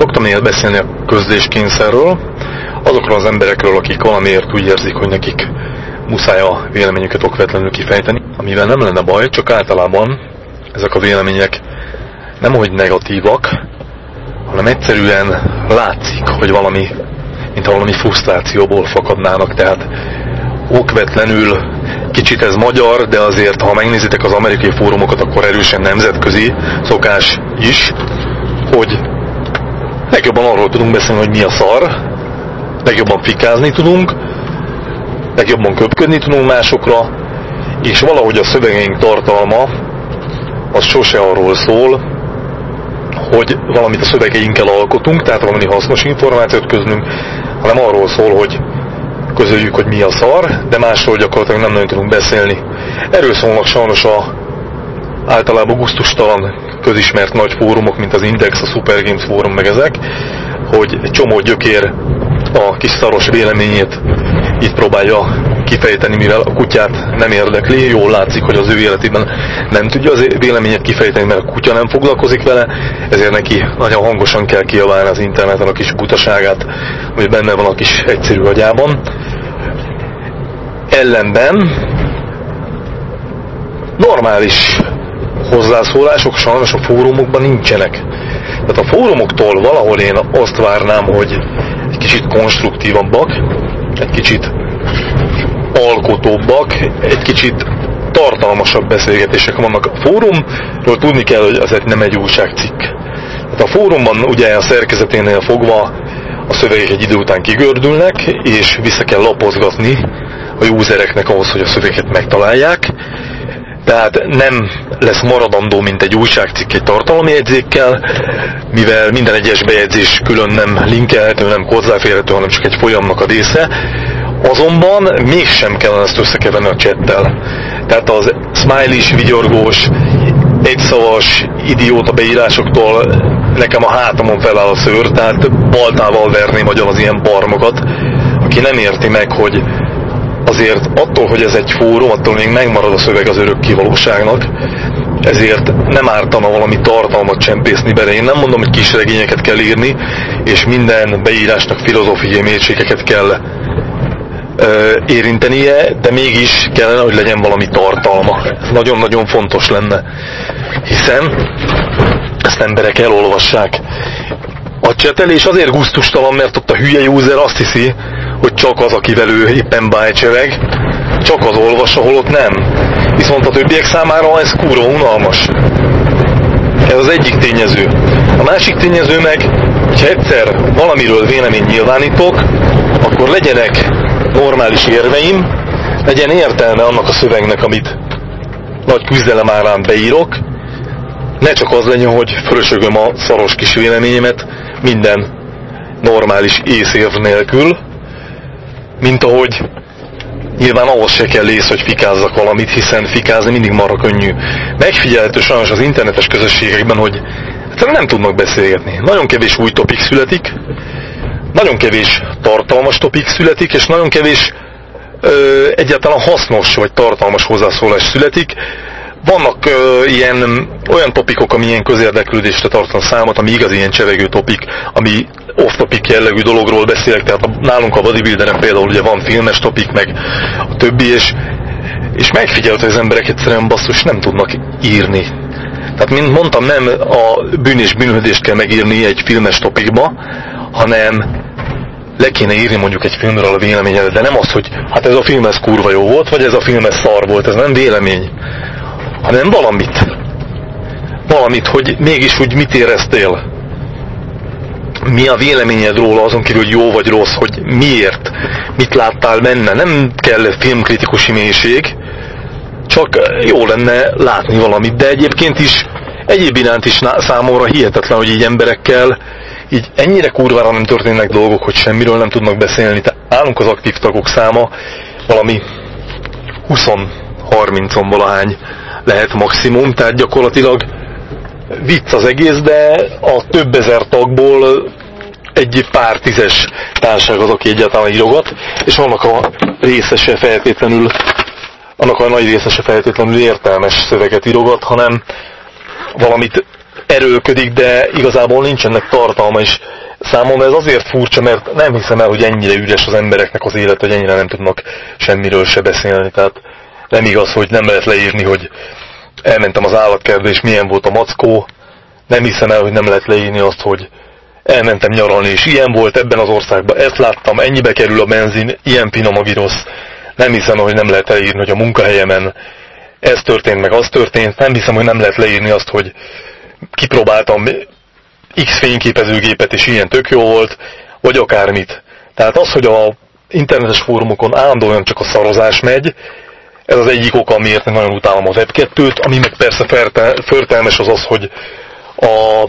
Szoktam néha beszélni a közléskényszerről, azokról az emberekről, akik valamiért úgy érzik, hogy nekik muszáj a véleményüket okvetlenül kifejteni, amivel nem lenne baj, csak általában ezek a vélemények nem hogy negatívak, hanem egyszerűen látszik, hogy valami, mint valami frusztrációból fakadnának, tehát okvetlenül kicsit ez magyar, de azért, ha megnézitek az amerikai fórumokat, akkor erősen nemzetközi szokás is, hogy legjobban arról tudunk beszélni, hogy mi a szar, legjobban fikázni tudunk, legjobban köpködni tudunk másokra, és valahogy a szövegeink tartalma az sose arról szól, hogy valamit a szövegeinkkel alkotunk, tehát valami hasznos információt közlünk, hanem arról szól, hogy közöljük, hogy mi a szar, de másról gyakorlatilag nem nagyon tudunk beszélni. Erről szólnak sajnos a általában gusztustalan közismert nagy fórumok, mint az Index, a Super Games fórum, meg ezek, hogy egy csomó gyökér a kis szaros véleményét itt próbálja kifejteni, mivel a kutyát nem érdekli, jól látszik, hogy az ő életében nem tudja az véleményet kifejteni, mert a kutya nem foglalkozik vele, ezért neki nagyon hangosan kell kiabálni az interneten a kis butaságát, hogy benne van a kis egyszerű agyában. Ellenben normális hozzászólások sajnos a fórumokban nincsenek. Tehát a fórumoktól valahol én azt várnám, hogy egy kicsit konstruktívabbak, egy kicsit alkotóbbak, egy kicsit tartalmasabb beszélgetések vannak. A fórumról tudni kell, hogy az egy nem egy újságcikk. Tehát a fórumban ugye a szerkezeténél fogva a szövegek egy idő után kigördülnek, és vissza kell lapozgatni a usereknek ahhoz, hogy a szöveget megtalálják. Tehát nem lesz maradandó, mint egy újságcikk egy tartalomjegyzékkel, mivel minden egyes bejegyzés külön nem linkelhető, nem hozzáférhető, hanem csak egy folyamnak a része, Azonban mégsem kellene ezt összekeverni a csettel. Tehát az smiley vigyorgós, egyszavas idióta beírásoktól nekem a hátamon feláll a szőr, tehát baltával verném agyon az ilyen barmokat, aki nem érti meg, hogy azért attól, hogy ez egy fórum, attól még megmarad a szöveg az örök kivalóságnak, ezért nem ártana valami tartalmat csempészni bele. Én nem mondom, hogy kis regényeket kell írni, és minden beírásnak filozófiai mélységeket kell érintenie, de mégis kellene, hogy legyen valami tartalma. Ez nagyon-nagyon fontos lenne, hiszen ezt emberek elolvassák. A csetelés azért gusztustalan, mert ott a hülye user azt hiszi, hogy csak az, akivel ő éppen bájcseveg, csak az olvas, ahol ott nem. Viszont a többiek számára ez kurva unalmas. Ez az egyik tényező. A másik tényező meg, hogyha egyszer valamiről vélemény nyilvánítok, akkor legyenek normális érveim, legyen értelme annak a szövegnek, amit nagy küzdelem árán beírok, ne csak az legyen, hogy fölösögöm a szaros kis véleményemet minden normális észérv nélkül, mint ahogy nyilván ahhoz se kell ész, hogy fikázzak valamit, hiszen fikázni mindig marha könnyű. Megfigyelhető sajnos az internetes közösségekben, hogy nem tudnak beszélgetni. Nagyon kevés új topik születik, nagyon kevés tartalmas topik születik, és nagyon kevés ö, egyáltalán hasznos vagy tartalmas hozzászólás születik. Vannak ö, ilyen olyan topikok, ami ilyen közérdeklődésre tartanak számot, ami igaz ilyen csevegő topik, ami off-topic jellegű dologról beszélek, tehát a, nálunk a bodybuilderen például ugye van filmes topik, meg a többi, és, és megfigyelt, hogy az emberek egyszerűen basszus nem tudnak írni. Tehát, mint mondtam, nem a bűn és bűnhődést kell megírni egy filmes topikba, hanem le kéne írni mondjuk egy filmről a véleményedet, de nem az, hogy hát ez a film ez kurva jó volt, vagy ez a film ez szar volt, ez nem vélemény, hanem valamit. Valamit, hogy mégis úgy mit éreztél. Mi a véleményed róla, azon kívül, hogy jó vagy rossz, hogy miért, mit láttál benne. Nem kell filmkritikusi mélység, csak jó lenne látni valamit, de egyébként is, egyéb iránt is számomra hihetetlen, hogy így emberekkel így ennyire kurvára nem történnek dolgok, hogy semmiről nem tudnak beszélni. Tehát állunk az aktív tagok száma valami 20-30-on valahány lehet maximum, tehát gyakorlatilag vicc az egész, de a több ezer tagból egy pár tízes társaság az, aki egyáltalán írogat, és annak a részese feltétlenül, annak a nagy részese feltétlenül értelmes szöveget írogat, hanem valamit erőlködik, de igazából nincsenek tartalma, és számomra ez azért furcsa, mert nem hiszem el, hogy ennyire üres az embereknek az élet, hogy ennyire nem tudnak semmiről se beszélni, tehát nem igaz, hogy nem lehet leírni, hogy elmentem az állatkertbe, és milyen volt a mackó, nem hiszem el, hogy nem lehet leírni azt, hogy elmentem nyaralni, és ilyen volt ebben az országban, ezt láttam, ennyibe kerül a benzin, ilyen finom a girosz. Nem hiszem, hogy nem lehet leírni, hogy a munkahelyemen ez történt, meg az történt. Nem hiszem, hogy nem lehet leírni azt, hogy kipróbáltam X fényképezőgépet, és ilyen tök jó volt, vagy akármit. Tehát az, hogy a internetes fórumokon állandóan csak a szarozás megy, ez az egyik oka, miért nagyon utálom a Web2-t, ami meg persze förtelmes az az, hogy a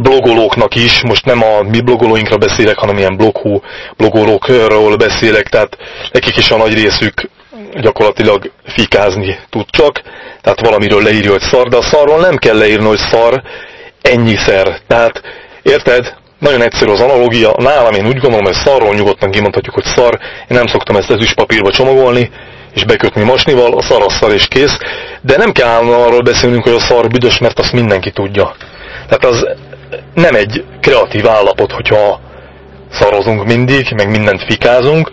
blogolóknak is, most nem a mi blogolóinkra beszélek, hanem ilyen bloghú blogolókról beszélek, tehát nekik is a nagy részük gyakorlatilag fikázni tud csak, tehát valamiről leírja, hogy szar, de a szarról nem kell leírni, hogy szar ennyiszer. Tehát, érted? Nagyon egyszerű az analogia, nálam én úgy gondolom, hogy szarról nyugodtan kimondhatjuk, hogy szar, én nem szoktam ezt ezüstpapírba csomagolni, és bekötni mosnival, a szar a szar és kész, de nem kell arról beszélnünk, hogy a szar büdös, mert azt mindenki tudja. Tehát az nem egy kreatív állapot, hogyha szarozunk mindig, meg mindent fikázunk.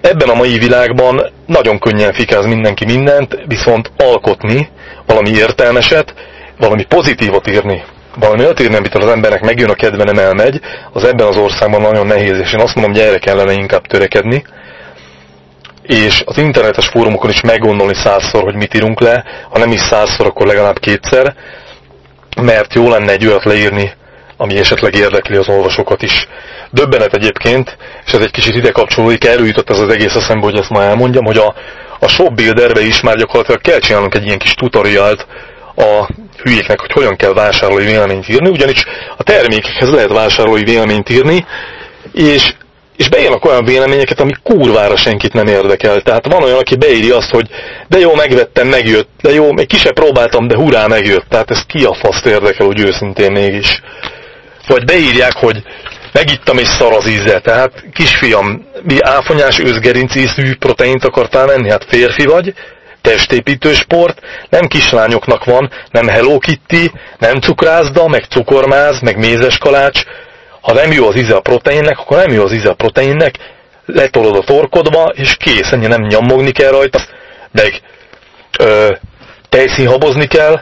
Ebben a mai világban nagyon könnyen fikáz mindenki mindent, viszont alkotni, valami értelmeset, valami pozitívat írni, valami olyat írni, amitől az embernek megjön a kedve, nem elmegy, az ebben az országban nagyon nehéz, és én azt mondom, hogy erre kellene inkább törekedni, és az internetes fórumokon is meggondolni százszor, hogy mit írunk le, ha nem is százszor, akkor legalább kétszer, mert jó lenne egy olyat leírni, ami esetleg érdekli az olvasókat is. Döbbenet egyébként, és ez egy kicsit ide kapcsolódik, erről jutott ez az egész eszembe, hogy ezt ma elmondjam, hogy a, a shopbuilderbe is már gyakorlatilag kell csinálnunk egy ilyen kis tutoriált a hülyéknek, hogy hogyan kell vásárlói véleményt írni, ugyanis a termékekhez lehet vásárlói véleményt írni, és és beírnak olyan véleményeket, ami kurvára senkit nem érdekel. Tehát van olyan, aki beírja azt, hogy de jó, megvettem, megjött, de jó, még ki se próbáltam, de hurrá, megjött. Tehát ez ki a faszt érdekel, hogy őszintén mégis. Vagy beírják, hogy megittam és szar az íze. Tehát kisfiam, mi áfonyás őzgerinc ízű proteint akartál menni? Hát férfi vagy, testépítő sport, nem kislányoknak van, nem Hello Kitty, nem cukrászda, meg cukormáz, meg mézes kalács, ha nem jó az íze a proteinnek, akkor nem jó az íze a proteinnek, letolod a torkodba, és kész, ennyi nem nyomogni kell rajta, meg ö, tejszínhabozni kell,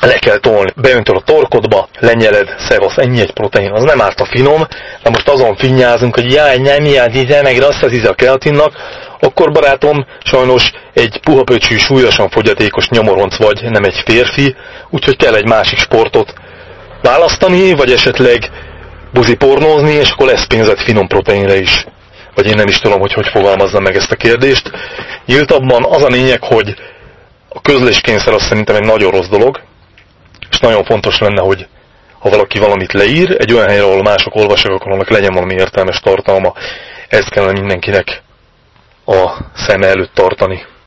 le kell tolni, beöntöd a torkodba, lenyeled, szevasz, ennyi egy protein, az nem árt a finom, de most azon finnyázunk, hogy jaj, nem ilyen íze, meg rossz az íze a kreatinnak, akkor barátom, sajnos egy puha pöcsű, súlyosan fogyatékos nyomoronc vagy, nem egy férfi, úgyhogy kell egy másik sportot választani, vagy esetleg buzipornózni, és akkor lesz pénzed finom proteinre is. Vagy én nem is tudom, hogy hogy fogalmazzam meg ezt a kérdést. Nyíltabban az a lényeg, hogy a közléskényszer azt szerintem egy nagyon rossz dolog, és nagyon fontos lenne, hogy ha valaki valamit leír, egy olyan helyre, ahol mások akkor annak legyen valami értelmes tartalma. Ezt kellene mindenkinek a szeme előtt tartani.